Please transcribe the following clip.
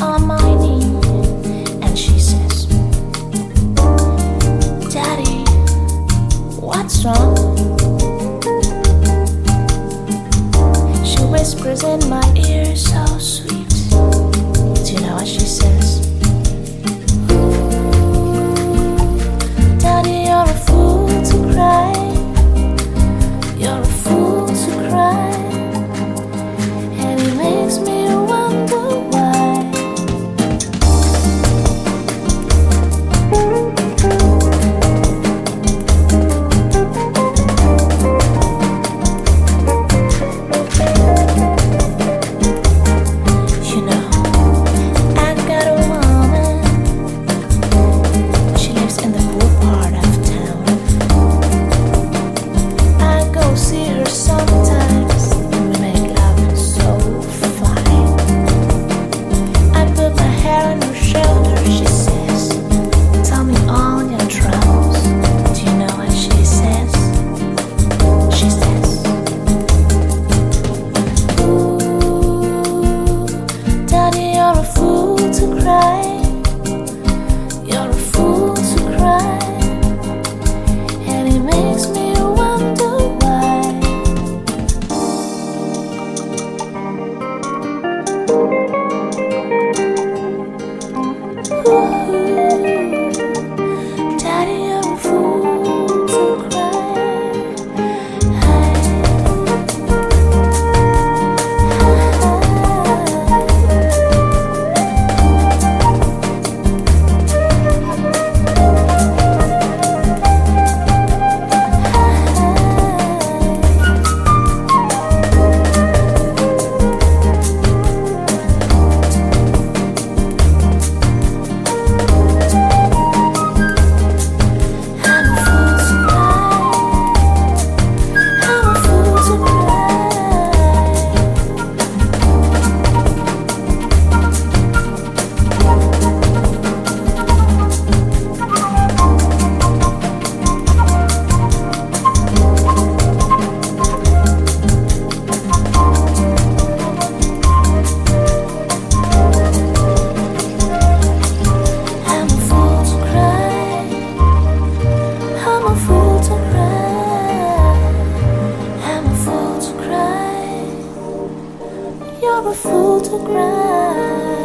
on my knee and she says, Daddy, what's wrong? She whispers in my to cry. you're a fool to cry.